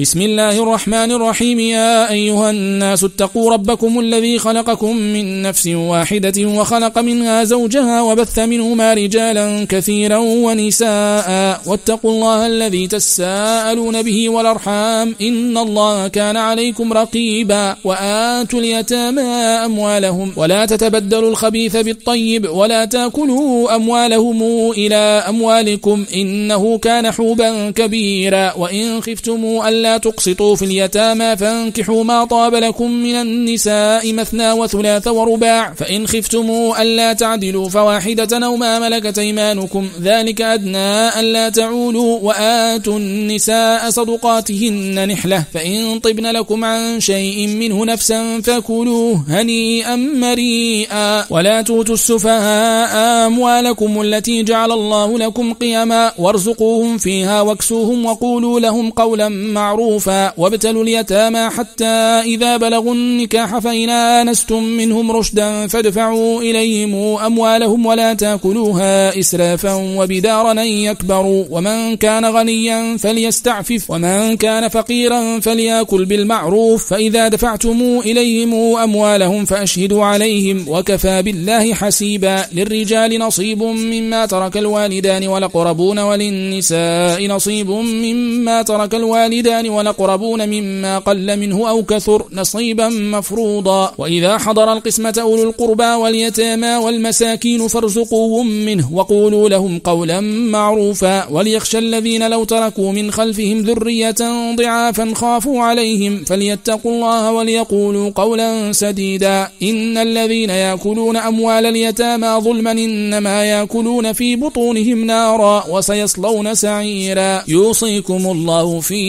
بسم الله الرحمن الرحيم. يا أيها الناس اتقوا ربكم الذي خلقكم من نفس واحدة وخلق منها زوجها وبث منهما رجالا كثيرا ونساء. واتقوا الله الذي تساءلون به والأرحام. إن الله كان عليكم رقيبا. وآتوا اليتامى أموالهم. ولا تتبدلوا الخبيث بالطيب. ولا تأكلوا أموالهم إلى أموالكم. إنه كان حوبا كبيرا. وإن خفتموا ألا ألا تقسطوا في اليتامى فانكحوا ما طاب لكم من النساء مثنى وثلاث ورباع فإن خفتموا ألا تعدلوا فواحدة أو ما ملكت أيمانكم ذلك أدنى ألا تعولوا وآتوا النساء صدقاتهن نحلة فإن طبن لكم عن شيء منه نفسا فكلوه هنيئا مريئا. ولا توتوا السفهاء أموالكم التي جعل الله لكم قيما وارزقوهم فيها واكسوهم وقولوا لهم قولا معروفا. معروفا وابتلوا اليتامى حتى إذا بلغوا النكاح فإن آنستم منهم رشدا فادفعوا إليهم أموالهم ولا تأكلوها إسرافا وبدارا يكبروا. ومن كان غنيا فليستعفف ومن كان فقيرا فليأكل بالمعروف. فإذا دفعتم إليهم أموالهم فأشهدوا عليهم. وكفى بالله حسيبا للرجال نصيب مما ترك الوالدان والأقربون وللنساء نصيب مما ترك الوالدان الوالدان والأقربون مما قل منه أو كثر نصيبا مفروضا. وإذا حضر القسمة أولو القربى واليتامى والمساكين فارزقوهم منه وقولوا لهم قولا معروفا. وليخشى الذين لو تركوا من خلفهم ذرية ضعافا خافوا عليهم. فليتقوا الله وليقولوا قولا سديدا. إن الذين يأكلون أموال اليتامى ظلما إنما يأكلون في بطونهم نارا وسيصلون سعيرا. يوصيكم الله في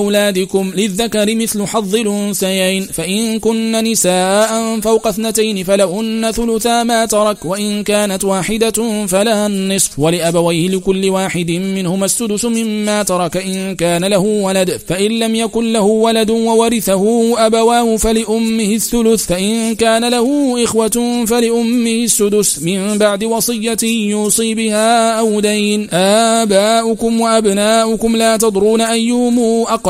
أولادكم للذكر مثل حظ الأنثيين. فإن كن نساء فوق اثنتين فلهن ثلثا ما ترك وإن كانت واحدة فلها النصف ولأبويه لكل واحد منهما السدس مما ترك إن كان له ولد. فإن لم يكن له ولد وورثه أبواه فلأمه الثلث. فإن كان له إخوة فلأمه السدس. من بعد وصية يوصي بها أو دين. آباؤكم وأبناؤكم لا تضرون أيهم أقرب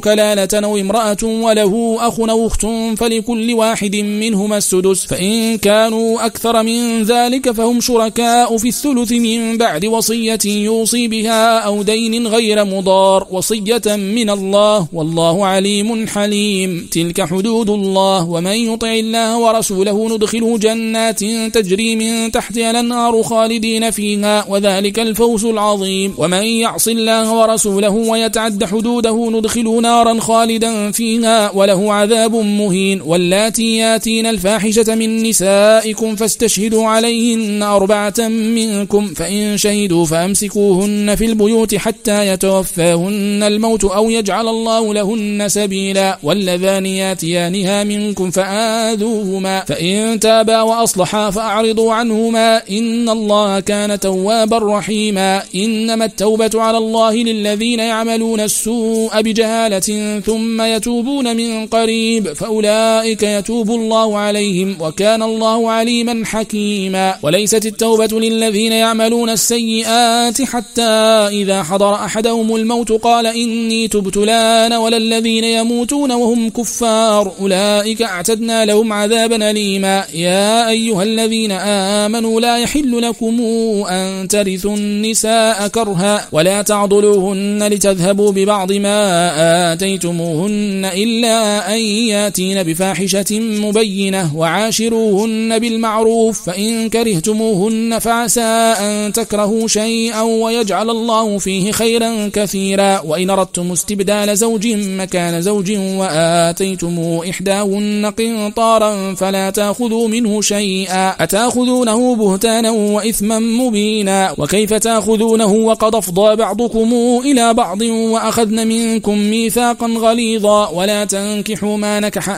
كلالة أو امرأة وله أخ أو أخت فلكل واحد منهما السدس فإن كانوا أكثر من ذلك فهم شركاء في الثلث من بعد وصية يوصي بها أو دين غير مضار وصية من الله والله عليم حليم. تلك حدود الله ومن يطع الله ورسوله ندخله جنات تجري من تحتها الأنهار خالدين فيها وذلك الفوز العظيم. ومن يعص الله ورسوله ويتعد حدوده ندخله نارا خالدا فيها وله عذاب مهين واللاتي ياتين الفاحشة من نسائكم فاستشهدوا عليهن أربعة منكم فإن شهدوا فأمسكوهن في البيوت حتى يتوفاهن الموت أو يجعل الله لهن سبيلا واللذان ياتيانها منكم فآذوهما فإن تابا وأصلحا فأعرضوا عنهما إن الله كان توابا رحيما إنما التوبة على الله للذين يعملون السوء بجهالة جهالة ثم يتوبون من قريب فأولئك يتوب الله عليهم وكان الله عليما حكيما وليست التوبة للذين يعملون السيئات حتى إذا حضر أحدهم الموت قال إني تبت لأن ولا الذين يموتون وهم كفار أولئك أعتدنا لهم عذابا أليما يا أيها الذين آمنوا لا يحل لكم أن ترثوا النساء كرها ولا تعضلوهن لتذهبوا ببعض ما آتيتموهن إلا أن ياتين بفاحشة مبينة وعاشروهن بالمعروف فإن كرهتموهن فعسى أن تكرهوا شيئا ويجعل الله فيه خيرا كثيرا. وإن أردتم استبدال زوج مكان زوج وآتيتم إحداهن قنطارا فلا تأخذوا منه شيئا. أتأخذونه بهتانا وإثما مبينا؟ وكيف تأخذونه وقد أفضى بعضكم إلى بعض وأخذن منكم ميثاقا؟ ميثاقا غليظا ولا تنكحوا ما نكح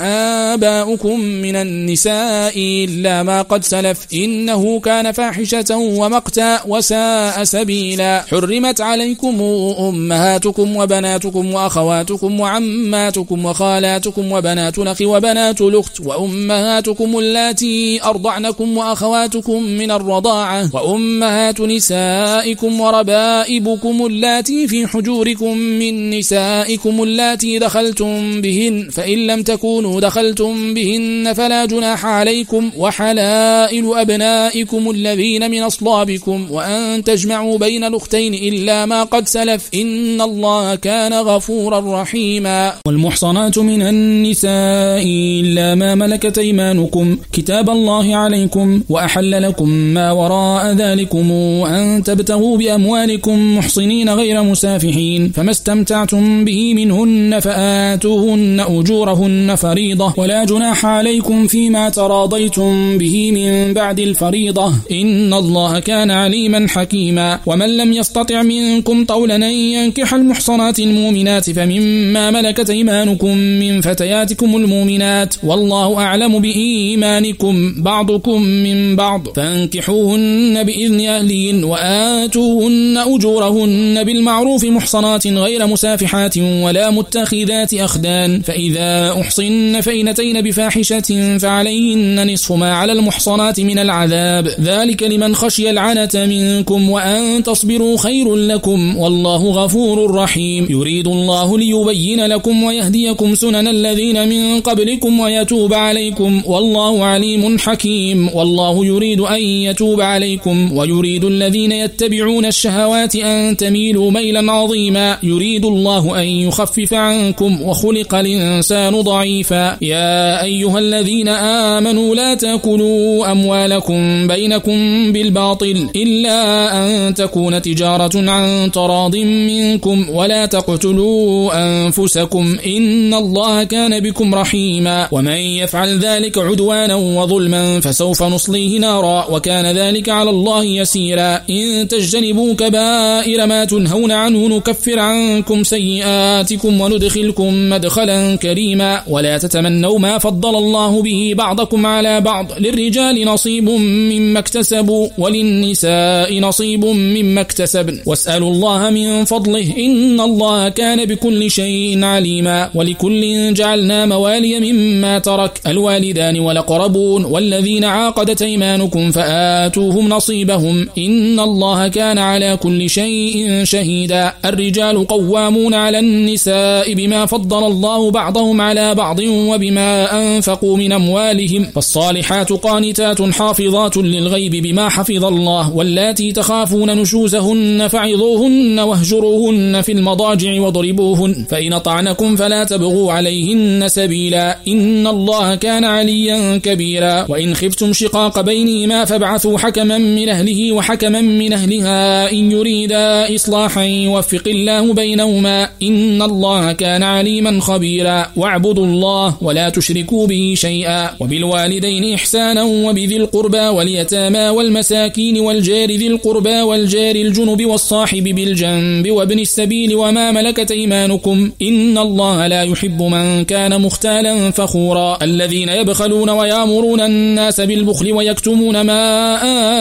آباؤكم من النساء إلا ما قد سلف إنه كان فاحشة ومقتا وساء سبيلا. حرمت عليكم أمهاتكم وبناتكم وأخواتكم وعماتكم وخالاتكم وبنات الأخ وبنات الأخت وأمهاتكم اللاتي أرضعنكم وأخواتكم من الرضاعة وأمهات نسائكم وربائبكم اللاتي في حجوركم من نسائكم اللاتي دخلتم بهن فإن لم تكونوا دخلتم بهن فلا جناح عليكم وحلائل أبنائكم الذين من أصلابكم وأن تجمعوا بين الأختين إلا ما قد سلف. إن الله كان غفورا رحيما. والمحصنات من النساء إلا ما ملكت أيمانكم. كتاب الله عليكم وأحل لكم ما وراء ذلكم أن تبتغوا بأموالكم محصنين غير مسافحين. فما استمتعتم به منهن فآتوهن أجورهن فريضة ولا جناح عليكم فيما تراضيتم به من بعد الفريضة. إن الله كان عليما حكيما. ومن لم يستطع منكم طولا أن ينكح المحصنات المؤمنات فمما ملكت إيمانكم من فتياتكم المؤمنات. والله أعلم بإيمانكم بعضكم من بعض. فانكحوهن بإذن أهلين وآتوهن أجورهن بالمعروف محصنات غير مسافحات ولا متخذات أخدان فإذا أحصن فإنتين بفاحشة فعليهن نصف ما على المحصنات من العذاب. ذلك لمن خشي العنة منكم وأن تصبروا خير لكم. والله غفور رحيم. يريد الله ليبين لكم ويهديكم سنن الذين من قبلكم ويتوب عليكم. والله عليم حكيم. والله يريد أن يتوب عليكم. ويريد الذين يتبعون الشهوات أن تميلوا ميلا عظيما. يريد الله أن يخفف عنكم وخلق الإنسان ضعيفا. يا أيها الذين آمنوا لا تأكلوا أموالكم بينكم بالباطل إلا أن تكون تجارة عن تراض منكم ولا تقتلوا أنفسكم إن الله كان بكم رحيما. ومن يفعل ذلك عدوانا وظلما فسوف نصليه نارا وكان ذلك على الله يسيرا. إن تجتنبوا كبائر ما تنهون عنه نكفر عنكم سيئاتكم وندخلكم مدخلا كريما ولا تتمنوا ما فضل الله به بعضكم على بعض للرجال نصيب مما اكتسبوا وللنساء نصيب مما اكتسبن. واسألوا الله من فضله إن الله كان بكل شيء عليما ولكل جعلنا موالي مما ترك الوالدان والأقربون والذين عاقدت أيمانكم فآتوهم نصيبهم إن الله كان على كل شيء شهيدا. الرجال قوامون على النساء بما فضل الله بعضهم على بعض وبما أنفقوا من أموالهم فالصالحات قانتات حافظات للغيب بما حفظ الله واللاتي تخافون نشوزهن فعظوهن واهجروهن في المضاجع واضربوهن فإن طعنكم فلا تبغوا عليهن سبيلا إن الله كان عليا كبيرا وإن خفتم شقاق بينهما فابعثوا حكما من أهله وحكما من أهلها إن يريدا إصلاحا يوفق الله بينهما إن الله كان عليما خبيرا. واعبدوا الله ولا تشركوا به شيئا. وبالوالدين إحسانا وبذي القربى واليتامى والمساكين والجار ذي القربى والجار الجنب والصاحب بالجنب وابن السبيل وما ملكت إيمانكم. إن الله لا يحب من كان مختالا فخورا. الذين يبخلون ويأمرون الناس بالبخل ويكتمون ما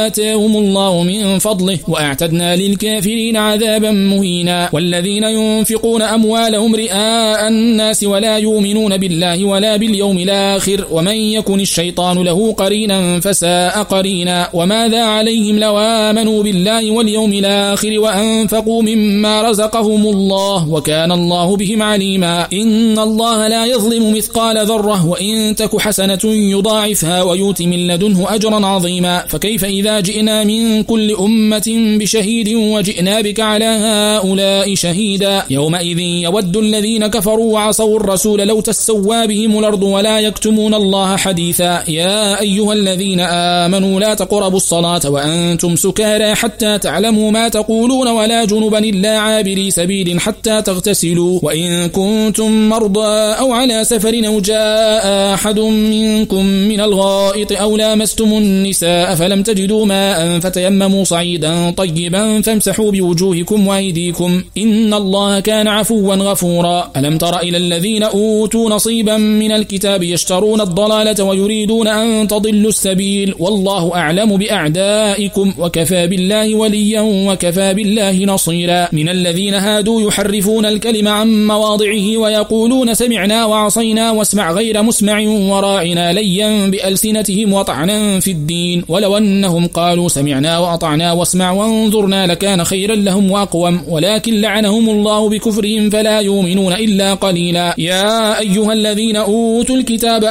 آتاهم الله من فضله. وأعتدنا للكافرين عذابا مهينا. والذين ينفقون أموالهم رئاء الناس ولا يؤمنون بالله ولا باليوم الآخر ومن يكن الشيطان له قرينا فساء قرينا وماذا عليهم لو آمنوا بالله واليوم الآخر وأنفقوا مما رزقهم الله وكان الله بهم عليما إن الله لا يظلم مثقال ذرة وإن تك حسنة يضاعفها ويؤت من لدنه أجرا عظيما فكيف إذا جئنا من كل أمة بشهيد وجئنا بك على هؤلاء شهيدا يومئذ يود الذين كفروا وعصوا الرسول لو تسوى بهم الأرض ولا يكتمون الله حديثا. يا أيها الذين آمنوا لا تقربوا الصلاة وأنتم سكارى حتى تعلموا ما تقولون ولا جنبا إلا عابري سبيل حتى تغتسلوا. وإن كنتم مرضى أو على سفر أو جاء أحد منكم من الغائط أو لامستم النساء فلم تجدوا ماء فتيمموا صعيدا طيبا فامسحوا بوجوهكم وأيديكم. إن الله كان عفوا غفورا. ألم تر إلى الذين أوتوا نصيبا من الكتاب يشترون الضلالة ويريدون أن تضلوا السبيل؟ والله أعلم بأعدائكم. وكفى بالله وليا وكفى بالله نصيرا. من الذين هادوا يحرفون الكلم عن مواضعه ويقولون سمعنا وعصينا واسمع غير مسمع وراعنا ليا بألسنتهم وطعنا في الدين. ولو أنهم قالوا سمعنا وأطعنا واسمع وانظرنا لكان خيرا لهم وأقوم. ولكن لعنهم الله بكفرهم فلا يؤمنون إلا قليلا. يا أيها الذين أوتوا الكتاب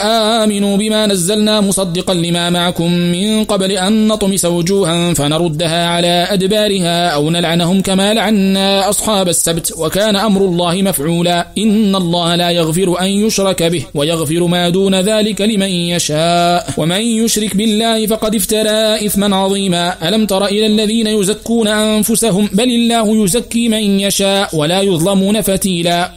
آمنوا بما نزلنا مصدقا لما معكم من قبل أن نطمس وجوها فنردها على أدبارها أو نلعنهم كما لعنا أصحاب السبت. وكان أمر الله مفعولا. إن الله لا يغفر أن يشرك به ويغفر ما دون ذلك لمن يشاء. ومن يشرك بالله فقد افترى إثما عظيما. ألم تر إلى الذين يزكون أنفسهم؟ بل الله يزكي من يشاء ولا يظلمون فتيلا.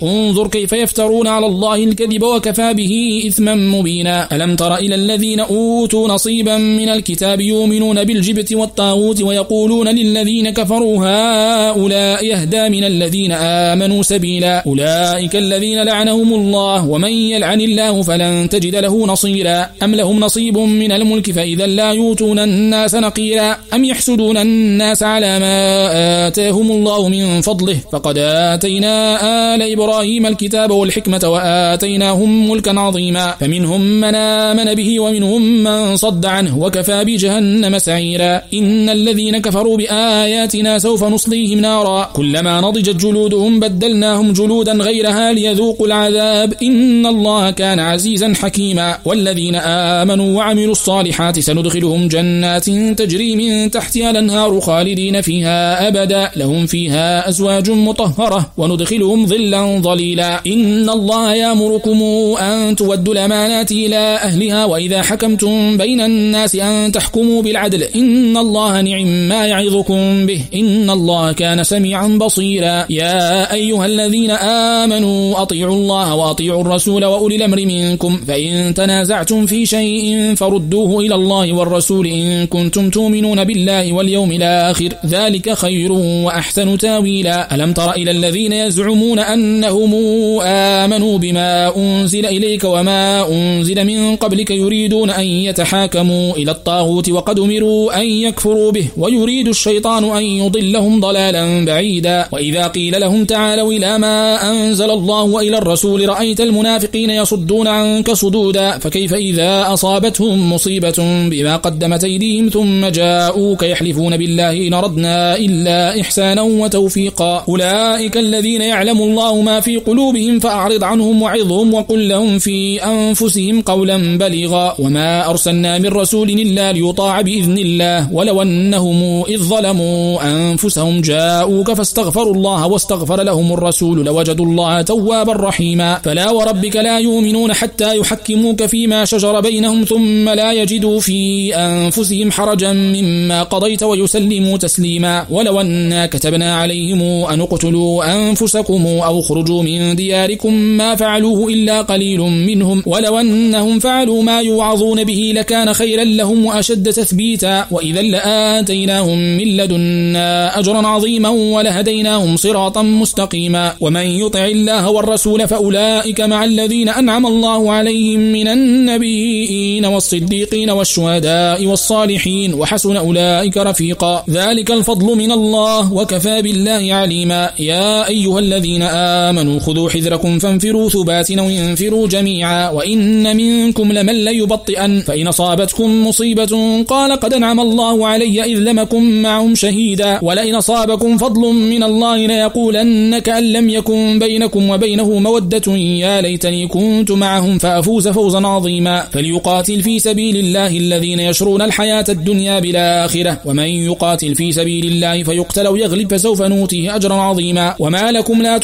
انظر كيف يفترون على الله الكذب وكفى به إثما مبينا. ألم تر إلى الذين أوتوا نصيبا من الكتاب يؤمنون بالجبت والطاغوت ويقولون للذين كفروا هؤلاء يهدى من الذين آمنوا سبيلا. أولئك الذين لعنهم الله ومن يلعن الله فلن تجد له نصيرا. أم لهم نصيب من الملك فإذا لا يؤتون الناس نقيرا. أم يحسدون الناس على ما آتاهم الله من فضله فقد آتينا آل إبراهيم الكتاب والحكمة وآتيناهم ملكا عظيما. فمنهم من آمن به ومنهم من صد عنه وكفى بجهنم سعيرا. إن الذين كفروا بآياتنا سوف نصليهم نارا. كلما نضجت جلودهم بدلناهم جلودا غيرها ليذوقوا العذاب. إن الله كان عزيزا حكيما. والذين آمنوا وعملوا الصالحات سندخلهم جنات تجري من تحتها الأنهار خالدين فيها أبدا. لهم فيها أزواج مطهرة. وندخلهم ظلا ظليلا. إن الله يامركم أن تودوا الأمانات إلى أهلها وإذا حكمتم بين الناس أن تحكموا بالعدل. إن الله نعم ما يعظكم به. إن الله كان سميعا بصيرا. يا أيها الذين آمنوا أطيعوا الله وأطيعوا الرسول وأولي الأمر منكم. فإن تنازعتم في شيء فردوه إلى الله والرسول إن كنتم تؤمنون بالله واليوم الآخر. ذلك خير وأحسن تاويلا. ألم تر إلى الذين يزعمون أنهم آمنوا بما أنزل إليك وما أنزل من قبلك يريدون أن يتحاكموا إلى الطاغوت وقد أمروا أن يكفروا به ويريد الشيطان أن يضلهم ضلالا بعيدا. وإذا قيل لهم تعالوا إلى ما أنزل الله وإلى الرسول رأيت المنافقين يصدون عنك صدودا. فكيف إذا أصابتهم مصيبة بما قدمت أيديهم ثم جاءوك يحلفون بالله إن ردنا إلا إحسانا وتوفيقا. أولئك الذين يعلم الله ما في قلوبهم فأعرض عنهم وعظهم وقل لهم في أنفسهم قولا بليغا وما أرسلنا من رسول إلا ليطاع بإذن الله ولو أنهم إذ ظلموا أنفسهم جاءوك فاستغفروا الله واستغفر لهم الرسول لوجدوا الله توابا رحيما فلا وربك لا يؤمنون حتى يحكموك فيما شجر بينهم ثم لا يجدوا في أنفسهم حرجا مما قضيت ويسلموا تسليما ولو أنا كتبنا عليهم أن اقتلوا أنفسكم أو خرجوا من دياركم ما فعلوه إلا قليل منهم. ولو أنهم فعلوا ما يوعظون به لكان خيرا لهم وأشد تثبيتا. وإذا لآتيناهم من لدنا أجرا عظيما ولهديناهم صراطا مستقيما. ومن يطع الله والرسول فأولئك مع الذين أنعم الله عليهم من النبيين والصديقين والشهداء والصالحين. وحسن أولئك رفيقا. ذلك الفضل من الله وكفى بالله عليما. يا أيها الذين آمنوا خذوا حذركم فانفروا ثبات أو انفروا جميعا وإن منكم لمن ليبطئن. فإن أصابتكم مصيبة قال قد أنعم الله علي إذ لمكم معهم شهيدا. ولئن أصابكم فضل من الله ليقولن كأن لم يكن بينكم وبينه مودة. يا ليتني كنت معهم فأفوز فوزا عظيما. فليقاتل في سبيل الله الذين يشرون الحياة الدنيا بالآخرة. ومن يقاتل في سبيل الله فيقتل أو يغلب فسوف نوتيه أجرا عظيما. وما لكم لا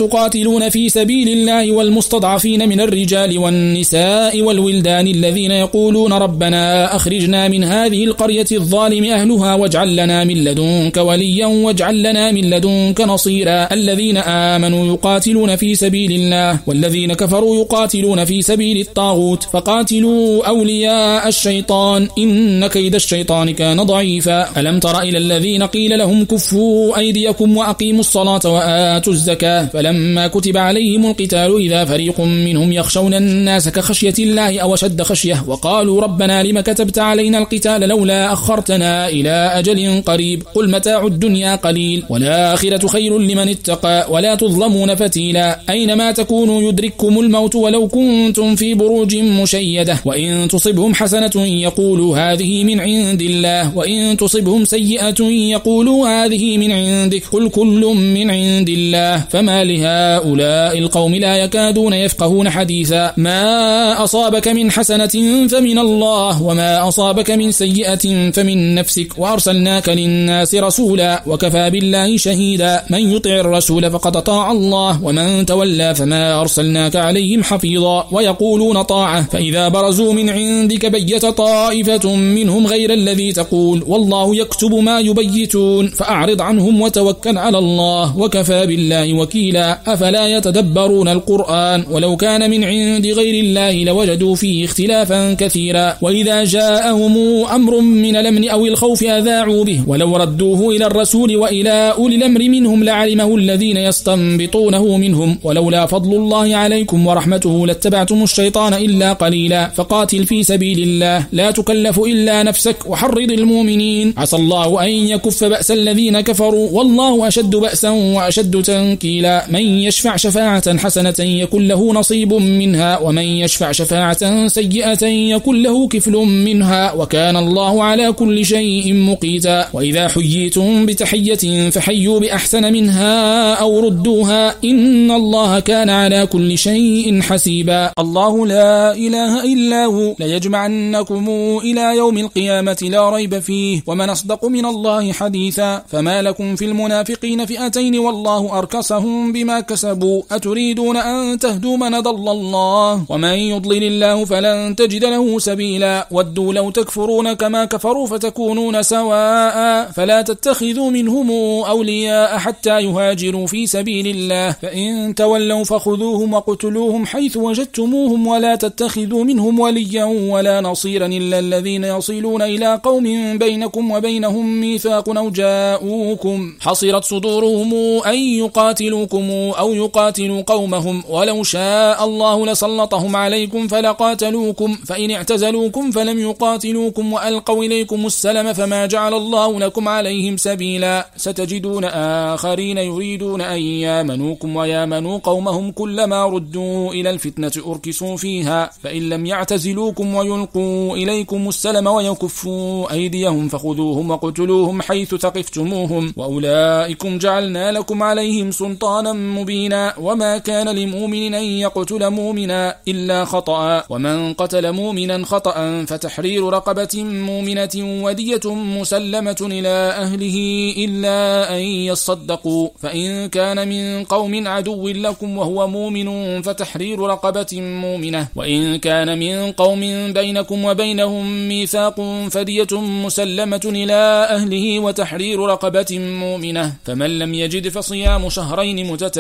في سبيل الله والمستضعفين من الرجال والنساء والولدان الذين يقولون ربنا أخرجنا من هذه القرية الظالم أهلها واجعل لنا من لدنك وليا واجعل لنا من لدنك نصيرا. الذين آمنوا يقاتلون في سبيل الله والذين كفروا يقاتلون في سبيل الطاغوت. فقاتلوا أولياء الشيطان. إن كيد الشيطان كان ضعيفا. ألم تر إلى الذين قيل لهم كفوا أيديكم وأقيموا الصلاة وآتوا الزكاة. فلما ولما كتب عليهم القتال إذا فريق منهم يخشون الناس كخشية الله أو شد خشية وقالوا ربنا لم كتبت علينا القتال لولا أخرتنا إلى أجل قريب قل متاع الدنيا قليل والآخرة خير لمن اتقى ولا تظلمون فتيلا أينما تكونوا يدرككم الموت ولو كنتم في بروج مشيدة وإن تصبهم حسنة يقولوا هذه من عند الله وإن تصبهم سيئة يقولوا هذه من عندك قل كل من عند الله فما لهؤلاء القوم لا يكادون يفقهون حديثا. ما أصابك من حسنة فمن الله وما أصابك من سيئة فمن نفسك. وأرسلناك للناس رسولا وكفى بالله شهيدا. من يطع الرسول فقد طاع الله ومن تولى فما أرسلناك عليهم حفيظا. ويقولون طاعة فإذا برزوا من عندك بيت طائفة منهم غير الذي تقول. والله يكتب ما يبيتون فأعرض عنهم وتوكل على الله وكفى بالله وكيلا. أفلا يتدبرون القرآن ولو كان من عند غير الله لوجدوا فيه اختلافا كثيرا. وإذا جاءهم أمر من الأمن أو الخوف أذاعوا به. ولو ردوه إلى الرسول وإلى أولي الأمر منهم لعلمه الذين يستنبطونه منهم. ولولا فضل الله عليكم ورحمته لاتبعتم الشيطان إلا قليلا. فقاتل في سبيل الله. لا تكلف إلا نفسك وحرض المؤمنين. عسى الله أن يكف بأس الذين كفروا. والله أشد بأسا وأشد تنكيلا. من يشفع شفاعة حسنة يكن له نصيب منها ومن يشفع شفاعة سيئة يكن له كفل منها وكان الله على كل شيء مقيتا. وإذا حييتم بتحية فحيوا بأحسن منها أو ردوها إن الله كان على كل شيء حسيبا. الله لا إله إلا هو ليجمعنكم إلى يوم القيامة لا ريب فيه ومن أصدق من الله حديثا. فما لكم في المنافقين فئتين والله أركسهم بما كسبوا أتريدون أن تهدوا من ضل الله؟ ومن يضلل الله فلن تجد له سبيلا. ودوا لو تكفرون كما كفروا فتكونون سواء. فلا تتخذوا منهم أولياء حتى يهاجروا في سبيل الله. فإن تولوا فخذوهم وقتلوهم حيث وجدتموهم ولا تتخذوا منهم وليا ولا نصيرا إلا الذين يصلون إلى قوم بينكم وبينهم ميثاق أو جاءوكم. حصرت صدورهم أن يقاتلوكم أو يقاتلوا قومهم ولو شاء الله لسلطهم عليكم فلقاتلوكم فإن اعتزلوكم فلم يقاتلوكم وألقوا إليكم السلم فما جعل الله لكم عليهم سبيلا. ستجدون آخرين يريدون أن يامنوكم ويامنوا قومهم كلما ردوا إلى الفتنة أركسوا فيها فإن لم يعتزلوكم ويلقوا إليكم السلم ويكفوا أيديهم فخذوهم وقتلوهم حيث ثقفتموهم وأولئكم جعلنا لكم عليهم سلطانا مبينا وما كان لمؤمن أن يقتل مؤمنا إلا خطأ. ومن قتل مؤمنا خطأ فتحرير رقبة مؤمنة ودية مسلمة إلى أهله إلا أن يصدقوا. فإن كان من قوم عدو لكم وهو مؤمن فتحرير رقبة مؤمنة. وإن كان من قوم بينكم وبينهم ميثاق فدية مسلمة إلى أهله وتحرير رقبة مؤمنة. فمن لم يجد فصيام شهرين متتابعين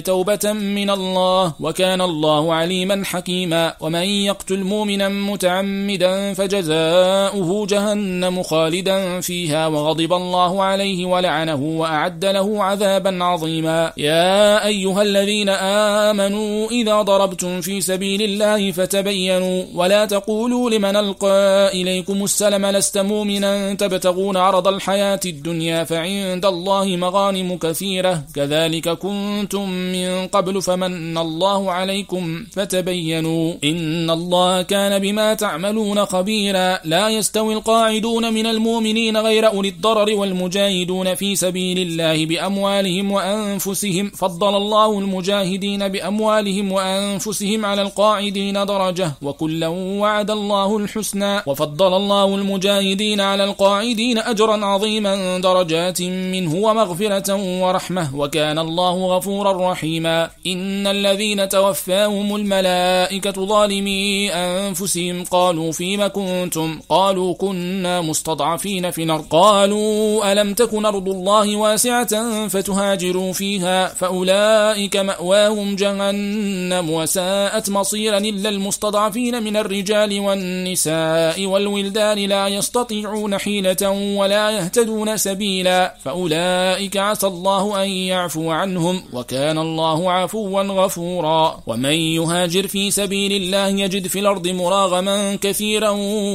توبة من الله وكان الله عليما حكيما. ومن يقتل مؤمنا متعمدا فجزاؤه جهنم خالدا فيها وغضب الله عليه ولعنه وأعد له عذابا عظيما. يا أيها الذين آمنوا إذا ضربتم في سبيل الله فتبينوا. ولا تقولوا لمن ألقى إليكم السلم لست مؤمنا. تبتغون عرض الحياة الدنيا فعند الله مغانم كثيرة. كذلك كنتم من قبل فمن الله عليكم فتبينوا إن الله كان بما تعملون خبيرا. لا يستوي القاعدون من المؤمنين غير أولي الضرر والمجاهدون في سبيل الله بأموالهم وأنفسهم. فضل الله المجاهدين بأموالهم وأنفسهم على القاعدين درجة. وكلا وعد الله الحسنى. وفضل الله المجاهدين على القاعدين أجرا عظيما درجات منه ومغفرة ورحمة. وكان الله غفورا رحيما. إن الذين توفاهم الملائكة ظالمي أنفسهم. قالوا فيما كنتم؟ قالوا كنا مستضعفين في الأرض. قالوا ألم تكن أرض الله واسعة فتهاجروا فيها؟ فأولئك مأواهم جهنم وساءت مصيرا إلا المستضعفين من الرجال والنساء والولدان لا يستطيعون حيلة ولا يهتدون سبيلا. فأولئك عسى الله أن يعفو عنهم. وكان الله عفوا غفورا. ومن يهاجر في سبيل الله يجد في الأرض مراغما كثيرا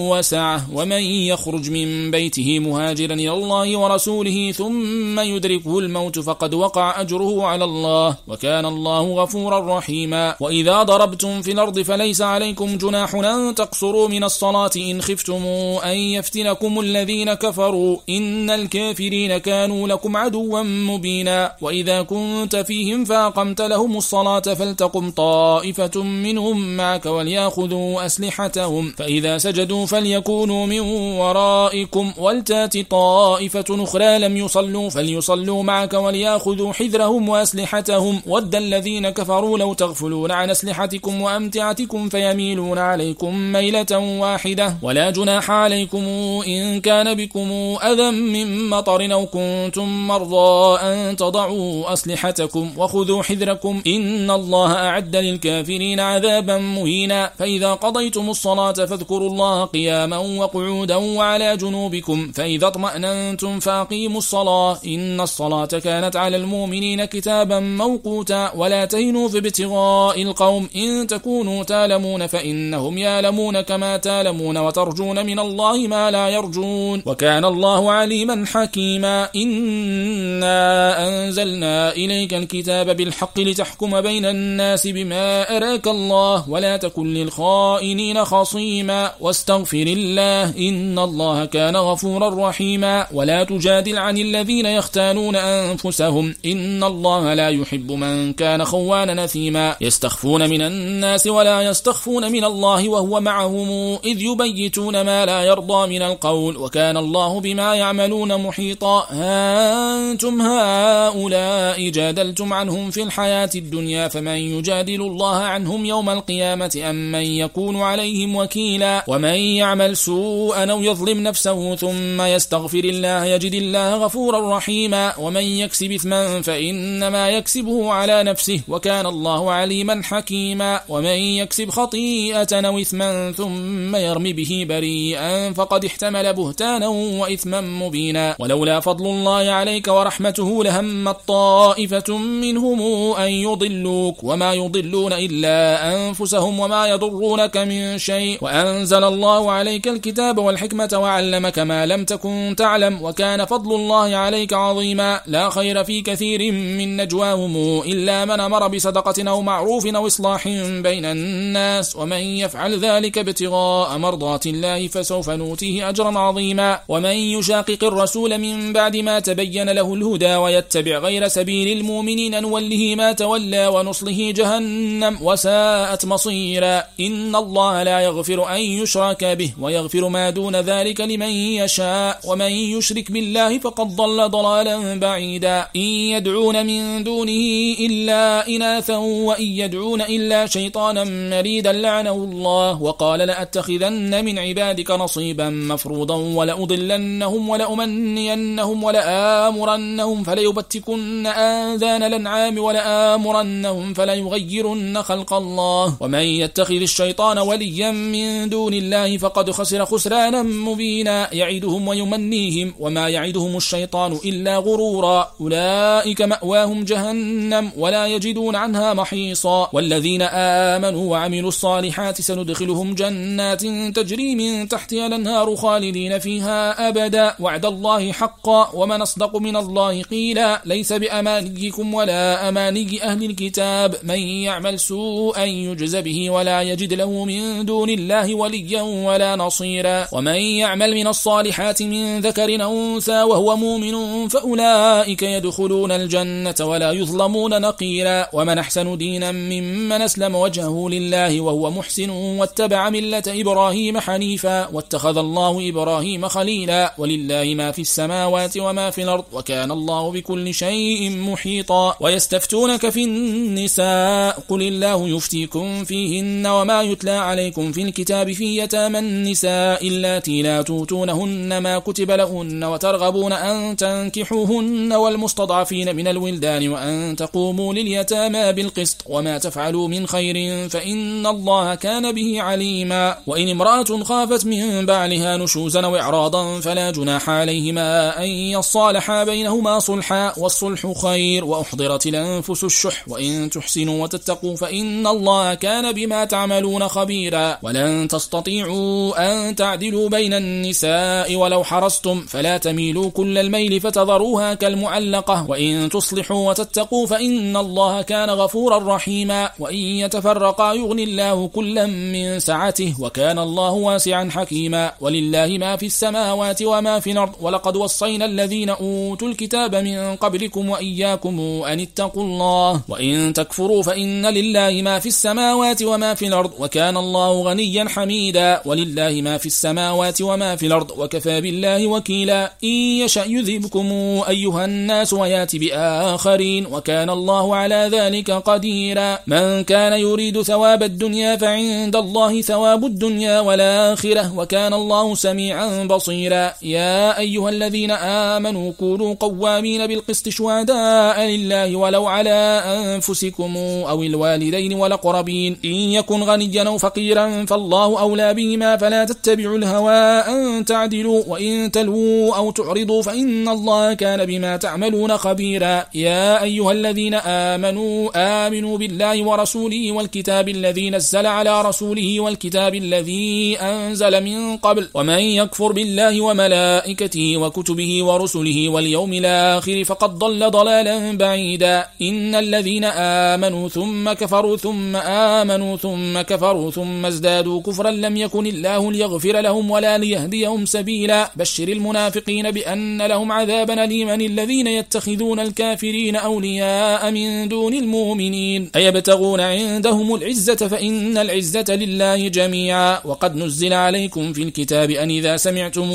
وسعة. ومن يخرج من بيته مهاجرا إلى الله ورسوله ثم يدركه الموت فقد وقع أجره على الله. وكان الله غفورا رحيما. وإذا ضربتم في الأرض فليس عليكم جناح أن تقصروا من الصلاة. إن خفتم أن يفتنكم الذين كفروا. إن الكافرين كانوا لكم عدوا مبينا. وإذا كنت فيهم فأقمت لهم الصلاة فلتقم طائفة منهم معك وليأخذوا أسلحتهم. فإذا سجدوا فليكونوا من ورائكم. ولتات طائفة أخرى لم يصلوا فليصلوا معك وليأخذوا حذرهم وأسلحتهم. ود الذين كفروا لو تغفلون عن أسلحتكم وأمتعتكم فيميلون عليكم ميلة واحدة. ولا جناح عليكم إن كان بكم أذى من مطر أو كنتم مرضى أن تضعوا أسلحتكم وخذوا حذركم. إن الله أعد للكافرين عذابا مهينا. فإذا قضيتم الصلاة فاذكروا الله قياما وقعودا وعلى جنوبكم. فإذا اطمأننتم فأقيموا الصلاة. إن الصلاة كانت على المؤمنين كتابا موقوتا. ولا تهنوا في ابتغاء القوم. إن تكونوا تالمون فإنهم يالمون كما تالمون وترجون من الله ما لا يرجون. وكان الله عليما حكيما. إنا أنزلنا إليك الكتاب بالحق لتحكم بين الناس بما أراك الله ولا تكن للخائنين خصيما واستغفر الله إن الله كان غفورا رحيما ولا تجادل عن الذين يختانون أنفسهم إن الله لا يحب من كان خوانا نثيما يستخفون من الناس ولا يستخفون من الله وهو معهم إذ يبيتون ما لا يرضى من القول وكان الله بما يعملون محيطا أنتم هؤلاء جادلتم عنهم في الحياة الدنيا فمن يجادل الله عنهم يوم القيامة أم من يكون عليهم وكيلا ومن يعمل سوءا أو يظلم نفسه ثم يستغفر الله يجد الله غفورا رحيما ومن يكسب إثما فإنما يكسبه على نفسه وكان الله عليما حكيما ومن يكسب خطيئة أو إثما ثم يرمي به بريئا فقد احتمل بهتانا وإثما مبينا ولولا فضل الله عليك ورحمته لهم طائفة منهم أن يضلوك وما يضلون إلا أنفسهم وما يضرونك من شيء وأنزل الله عليك الكتاب والحكمة وعلمك ما لم تكن تعلم وكان فضل الله عليك عظيما لا خير في كثير من نجواهم إلا من أمر بصدقة أو معروف أو إصلاح بين الناس ومن يفعل ذلك ابتغاء مرضات الله فسوف نوتيه أجرا عظيما ومن يشاقق الرسول من بعد ما تبين له الهدى ويتبع غير سبيل المؤمنين نوله ما تولى ونصله جهنم وساءت مصيرا. إن الله لا يغفر أن يشرك به ويغفر ما دون ذلك لمن يشاء ومن يشرك بالله فقد ضل ضلالا بعيدا. إن يدعون من دونه إلا إناثا وإن يدعون إلا شيطانا مريدا لعنه الله وقال لأتخذن من عبادك نصيبا مفروضا ولأضلنهم ولأمنينهم ولآمرنهم فليبتكن آذان الأنعام ولآمرنهم فليغيرن خلق الله. ومن يتخذ الشيطان وليا من دون الله فقد خسر خسرانا مبينا. يعدهم ويمنيهم وما يعدهم الشيطان إلا غرورا. أولئك مأواهم جهنم ولا يجدون عنها محيصا. والذين آمنوا وعملوا الصالحات سندخلهم جنات تجري من تحتها الأنهار خالدين فيها أبدا. وعد الله حقا ومن أصدق من الله قيلا. ليس بأمانيكم ولا أماني أهل الكتاب من يعمل سوءا يجز به ولا يجد له من دون الله وليا ولا نصيرا ومن يعمل من الصالحات من ذكر أنثى وهو مؤمن فأولئك يدخلون الجنة ولا يظلمون نقيرا ومن أحسن دينا ممن أسلم وجهه لله وهو محسن واتبع ملة إبراهيم حنيفا واتخذ الله إبراهيم خليلا ولله ما في السماوات وما في الأرض وكان الله بكل شيء محيطا ويستفتونك في النساء. قل الله يفتيكم فيهن وما يتلى عليكم في الكتاب في يتامى النساء اللاتي لا توتونهن ما كتب لهن وترغبون أن تنكحوهن والمستضعفين من الولدان وأن تقوموا لليتامى بالقسط وما تفعلوا من خير فإن الله كان به عليما. وإن امرأة خافت من بعلها نشوزا وإعراضا فلا جناح عليهما أن يصالحا بينهما صلحا والصلح خير. وأحضرت الأنفس الشح وإن تحسنوا وتتقوا فإن الله كان بما تعملون خبيرا. ولن تستطيعوا أن تعدلوا بين النساء ولو حرصتم فلا تميلوا كل الميل فتذروها كالمعلقة. وإن تصلحوا وتتقوا فإن الله كان غفورا رحيما. وإن يتفرقا يغني الله كلا من سعته وكان الله واسعا حكيما. ولله ما في السماوات وما في الأرض ولقد وصينا الذين أوتوا الكتاب من قبلكم وإياكم أن اتقوا الله وإن تكفروا فإن لله ما في السماوات وما في الأرض وكان الله غنيا حميدا ولله ما في السماوات وما في الأرض وكفى بالله وكيلا إن يشأ يذهبكم أيها الناس ويات بآخرين وكان الله على ذلك قديرا من كان يريد ثواب الدنيا فعند الله ثواب الدنيا والآخرة وكان الله سميعا بصيرا يا أيها الذين آمنوا كونوا قوامين بالقسط شهداء لله ولو على أنفسكم أو الوالدين والأقربين. إن يكن غنيا أو فقيرا فالله أولى بهما فلا تتبعوا الهوى أن تعدلوا وإن تلووا أو تعرضوا فإن الله كان بما تعملون خبيرا. يا أيها الذين آمنوا آمنوا بالله ورسوله والكتاب الذي نزل على رسوله والكتاب الذي أنزل من قبل. ومن يكفر بالله وملائكته وكتبه ورسله واليوم الآخر فقد ضل ضلالا بعيدا. إن الذين آمنوا ثم كفروا ثم آمنوا ثم كفروا ثم ازدادوا كفرا لم يكن الله ليغفر لهم ولا ليهديهم سبيلا. بشر المنافقين بأن لهم عذابا أليما. الذين يتخذون الكافرين أولياء من دون المؤمنين. أيبتغون عندهم العزة فإن العزة لله جميعا. وقد نزل عليكم في الكتاب أن إذا سمعتم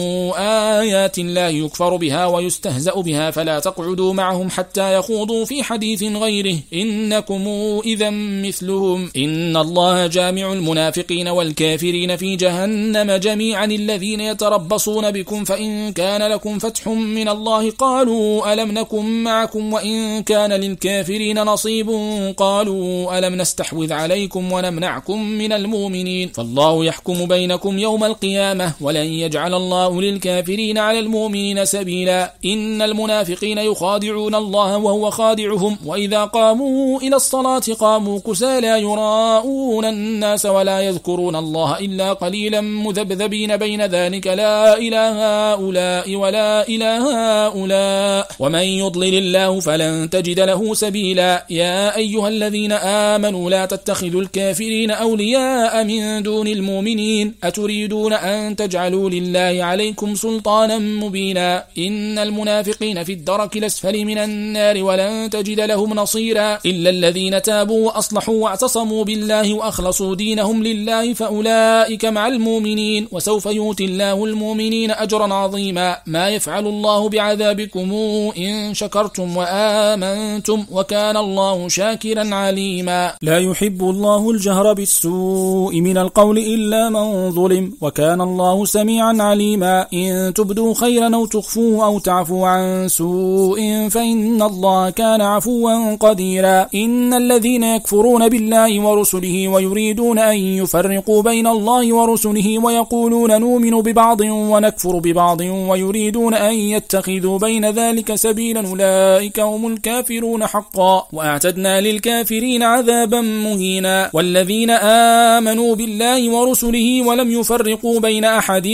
آيات الله يكفر بها ويستهزأ بها فلا تقعدوا معهم حتى يخوضوا في حديث غيره. إنكم إذا مثلهم. إن الله جامع المنافقين والكافرين في جهنم جميعا الذين يتربصون بكم. فإن كان لكم فتح من الله قالوا ألم نكن معكم؟ وإن كان للكافرين نصيب قالوا ألم نستحوذ عليكم ونمنعكم من المؤمنين؟ فالله يحكم بينكم يوم القيامة ولن يجعل الله للكافرين على المؤمنين سبيلا. إن المنافقين يخادعون الله وهو خادعهم وإذا قاموا إلى الصلاة قاموا كسالى يراءون الناس ولا يذكرون الله إلا قليلا مذبذبين بين ذلك لا إله هؤلاء ولا إله هؤلاء. ومن يضلل الله فلن تجد له سبيلا. يا أيها الذين آمنوا لا تتخذوا الكافرين أولياء من دون المؤمنين. أتريدون أن تجعلوا لله عليكم سلطانا مبينا. إن المنافقين في الدرك الأسفل من النار ولن تجد لهم نصيرا إلا الذين تابوا وأصلحوا واعتصموا بالله وأخلصوا دينهم لله فأولئك مع المؤمنين وسوف يؤتي الله المؤمنين أجرا عظيما ما يفعل الله بعذابكم إن شكرتم وآمنتم وكان الله شاكرا عليما لا يحب الله الجهر بالسوء من القول إلا من ظلم وكان الله سميعا عليما إن تبدوا خيرا أو تخفوه أو تعفوا عن سوء فإن الله كان عفوا قديرا. إن الذين يكفرون بالله ورسله ويريدون أن يفرقوا بين الله ورسله ويقولون نؤمن ببعض ونكفر ببعض ويريدون أن يتخذوا بين ذلك سبيلا أولئك هم الكافرون حقا. وأعتدنا للكافرين عذابا مهينا. والذين آمنوا بالله ورسله ولم يفرقوا بين أحد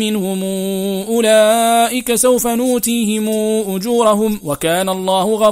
منهم أولئك سوف نوتيهم أجورهم. وكان الله غفورا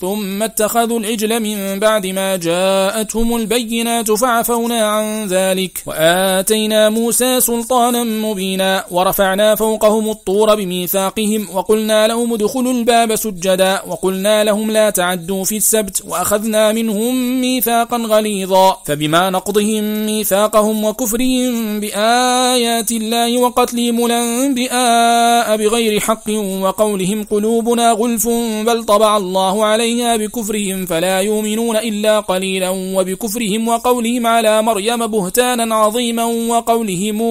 ثم اتخذوا العجل من بعد ما جاءتهم البينات فعفونا عن ذلك وآتينا موسى سلطانا مبينا ورفعنا فوقهم الطور بميثاقهم وقلنا لهم ادخلوا الباب سجدا وقلنا لهم لا تعدوا في السبت وأخذنا منهم ميثاقا غليظا فبما نقضهم ميثاقهم وكفرهم بآيات الله وقتلهم الأنبياء بغير حق وقولهم قلوبنا غلف بل طبع الله عليه عليها بكفرهم فلا يؤمنون إلا قليلا وبكفرهم وقولهم على مريم بهتانا عظيما وقولهم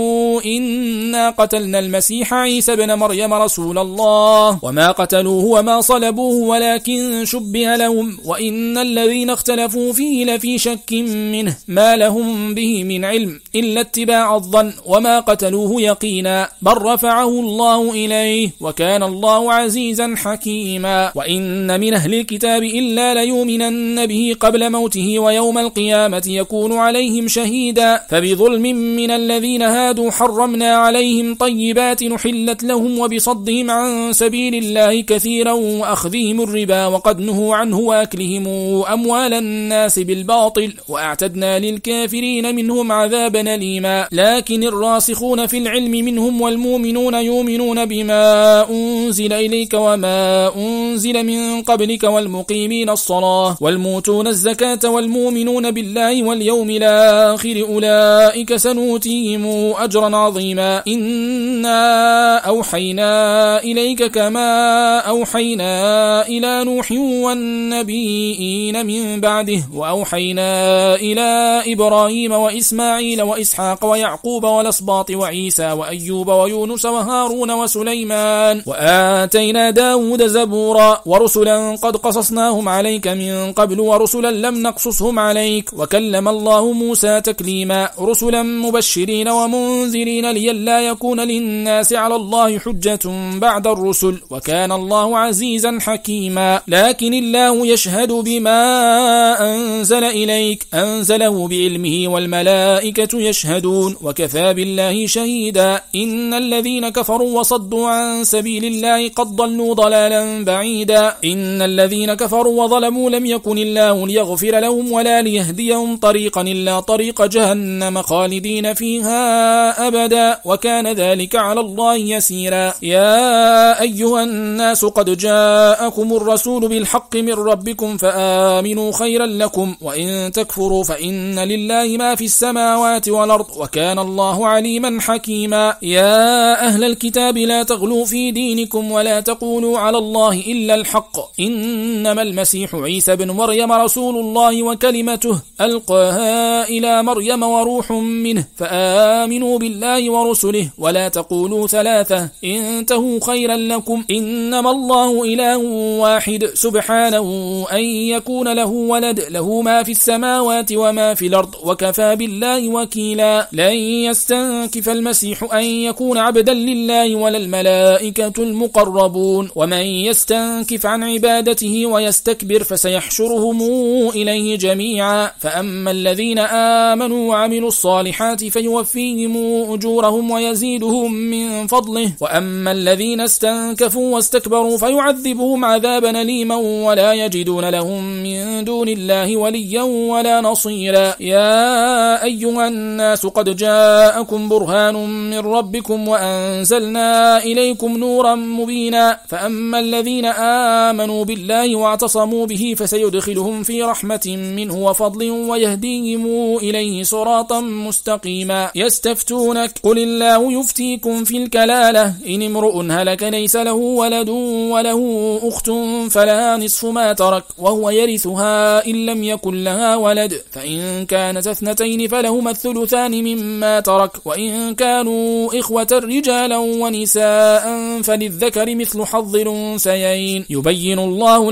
إنا قتلنا المسيح عيسى بن مريم رسول الله وما قتلوه وما صلبوه ولكن شبه لهم وإن الذين اختلفوا فيه لفي شك منه ما لهم به من علم إلا اتباع الظن وما قتلوه يقينا بل رفعه الله إليه وكان الله عزيزا حكيما وإن من أهل الكتاب إلا ليؤمنن به قبل موته ويوم القيامة يكون عليهم شهيدا. فبظلم من الذين هادوا حرمنا عليهم طيبات نحلت لهم وبصدهم عن سبيل الله كثيرا وأخذهم الربا وقد نهوا عنه وأكلهم أموال الناس بالباطل وأعتدنا للكافرين منهم عذابا أليما. لكن الراسخون في العلم منهم والمؤمنون يؤمنون بما أنزل إليك وما أنزل من قبلك والمقيمين الصلاة والموتون الزكاة والمؤمنون بالله واليوم الآخر أولئك سنوتيهم أجرا عظيما. إنا أوحينا إليك كما أوحينا إلى نوح والنبيين من بعده وأوحينا إلى إبراهيم وإسماعيل وإسحاق ويعقوب والأسباط وعيسى وأيوب ويونس وهارون وسليمان وآتينا داود زبورا ورسلا قد قصصناهم عليك من قبل ورسلا لم نقصصهم عليك. وكلم الله موسى تكليما. رسلا مبشرين ومنذرين لئلا يكون للناس على الله حجة بعد الرسل. وكان الله عزيزا حكيما. لكن الله يشهد بما أنزل إليك. أنزله بعلمه والملائكة يشهدون. وكفى بالله شهيدا. إن الذين كفروا وصدوا عن سبيل الله قد ضلوا ضلالا بعيدا. إن الذين كفروا وظلموا لم يكن الله ليغفر لهم ولا ليهديهم طريقا إلا طريق جهنم خالدين فيها أبدا وكان ذلك على الله يسيرا. يا أيها الناس قد جاءكم الرسول بالحق من ربكم فآمنوا خيرا لكم وإن تكفروا فإن لله ما في السماوات والأرض وكان الله عليما حكيما. يا أهل الكتاب لا تغلوا في دينكم ولا تقولوا على الله إلا الحق. إنما المسيح عيسى بن مريم رسول الله وكلمته ألقاها إلى مريم وروح منه فآمنوا بالله ورسله ولا تقولوا ثلاثة انتهوا خيرا لكم إنما الله إله واحد سبحانه أن يكون له ولد له ما في السماوات وما في الأرض وكفى بالله وكيلا لن يستنكف المسيح أن يكون عبدا لله ولا الملائكة المقربون ومن يستنكف عن عبادته ويستكبر فسيحشرهم إليه جميعا. فأما الذين آمنوا وعملوا الصالحات فيوفيهم أجورهم ويزيدهم من فضله. وأما الذين استنكفوا واستكبروا فيعذبهم عذابا أليما ولا يجدون لهم من دون الله وليا ولا نصيرا. يا أيها الناس قد جاءكم برهان من ربكم وأنزلنا إليكم نورا مبينا. فأما الذين آمنوا بالله واعتصموا به فسيدخلهم في رحمة منه وفضل ويهديهم إليه صراطا مستقيما. يستفتونك قل الله يفتيكم في الكلالة. إن امرؤ هلك ليس له ولد وله أخت فلها نصف ما ترك وهو يرثها إن لم يكن لها ولد. فإن كانت اثنتين فلهما الثلثان مما ترك. وإن كانوا إخوة رجالا ونساء فللذكر مثل حظ الأنثيين. يبين الله